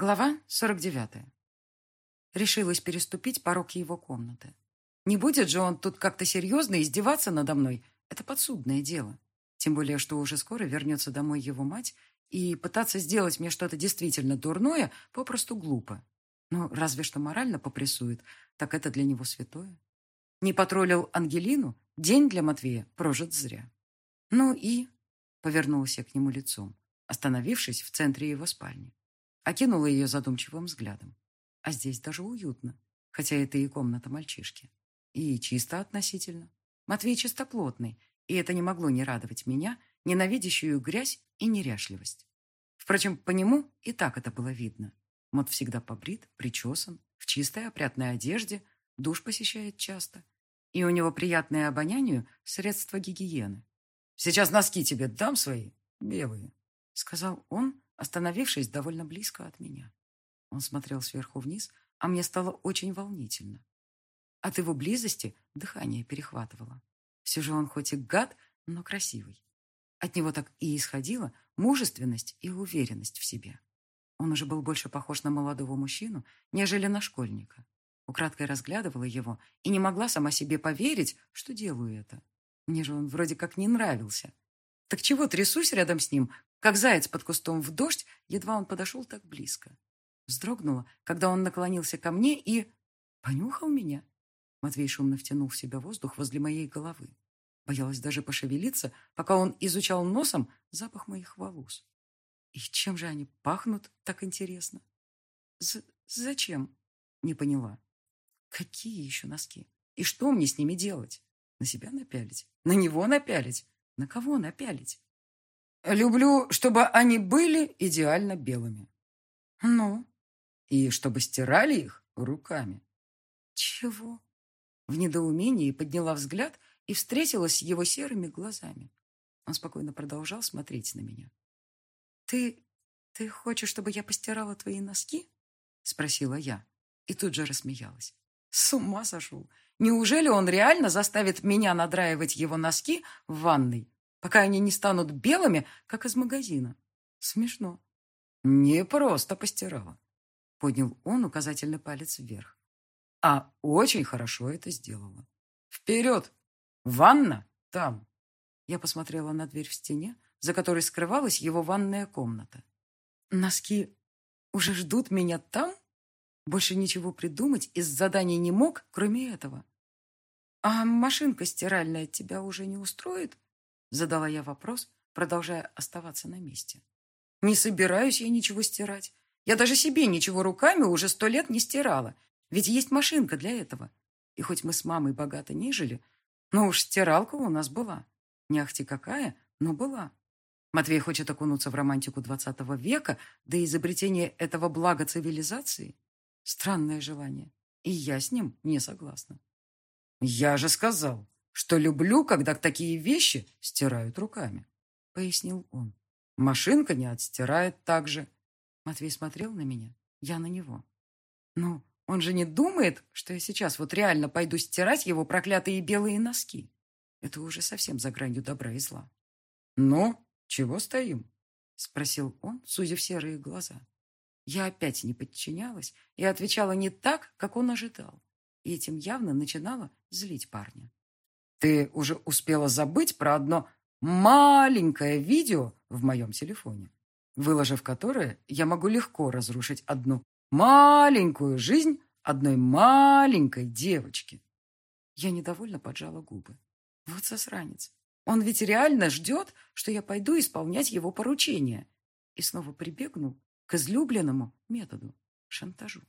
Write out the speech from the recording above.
Глава 49. Решилась переступить порог его комнаты. Не будет же он тут как-то серьезно издеваться надо мной. Это подсудное дело. Тем более, что уже скоро вернется домой его мать, и пытаться сделать мне что-то действительно дурное попросту глупо. Но разве что морально попрессует, так это для него святое. Не потроллил Ангелину, день для Матвея прожит зря. Ну и... Повернулась я к нему лицом, остановившись в центре его спальни. Окинула ее задумчивым взглядом. А здесь даже уютно, хотя это и комната мальчишки. И чисто относительно. Матвей чистоплотный, и это не могло не радовать меня, ненавидящую грязь и неряшливость. Впрочем, по нему и так это было видно. Мот всегда побрит, причесан, в чистой опрятной одежде, душ посещает часто. И у него приятное обонянию средства гигиены. «Сейчас носки тебе дам свои, белые», — сказал он, остановившись довольно близко от меня. Он смотрел сверху вниз, а мне стало очень волнительно. От его близости дыхание перехватывало. Все же он хоть и гад, но красивый. От него так и исходила мужественность и уверенность в себе. Он уже был больше похож на молодого мужчину, нежели на школьника. Украдкой разглядывала его и не могла сама себе поверить, что делаю это. Мне же он вроде как не нравился. Так чего трясусь рядом с ним, как заяц под кустом в дождь, едва он подошел так близко. Вздрогнула, когда он наклонился ко мне и... Понюхал меня. Матвей шумно втянул в себя воздух возле моей головы. Боялась даже пошевелиться, пока он изучал носом запах моих волос. И чем же они пахнут так интересно? З зачем? Не поняла. Какие еще носки? И что мне с ними делать? На себя напялить? На него напялить? На кого напялить? Люблю, чтобы они были идеально белыми. Ну? И чтобы стирали их руками. Чего? В недоумении подняла взгляд и встретилась с его серыми глазами. Он спокойно продолжал смотреть на меня. «Ты... ты хочешь, чтобы я постирала твои носки?» Спросила я и тут же рассмеялась. С ума сошел. Неужели он реально заставит меня надраивать его носки в ванной? Пока они не станут белыми, как из магазина. Смешно. Не просто постирала. Поднял он указательный палец вверх. А очень хорошо это сделала. Вперед! Ванна там. Я посмотрела на дверь в стене, за которой скрывалась его ванная комната. Носки уже ждут меня там? Больше ничего придумать из заданий не мог, кроме этого. А машинка стиральная тебя уже не устроит? Задала я вопрос, продолжая оставаться на месте. Не собираюсь я ничего стирать. Я даже себе ничего руками уже сто лет не стирала. Ведь есть машинка для этого. И хоть мы с мамой богато не жили, но уж стиралка у нас была. Не ахти какая, но была. Матвей хочет окунуться в романтику двадцатого века до изобретения этого блага цивилизации. Странное желание. И я с ним не согласна. «Я же сказал, что люблю, когда такие вещи стирают руками», — пояснил он. «Машинка не отстирает так же». Матвей смотрел на меня, я на него. «Ну, он же не думает, что я сейчас вот реально пойду стирать его проклятые белые носки. Это уже совсем за гранью добра и зла». «Ну, чего стоим?» — спросил он, сузив серые глаза. Я опять не подчинялась и отвечала не так, как он ожидал. И этим явно начинала злить парня. Ты уже успела забыть про одно маленькое видео в моем телефоне, выложив которое, я могу легко разрушить одну маленькую жизнь одной маленькой девочки. Я недовольно поджала губы. Вот засранец. Он ведь реально ждет, что я пойду исполнять его поручение. И снова прибегнул к излюбленному методу – шантажу.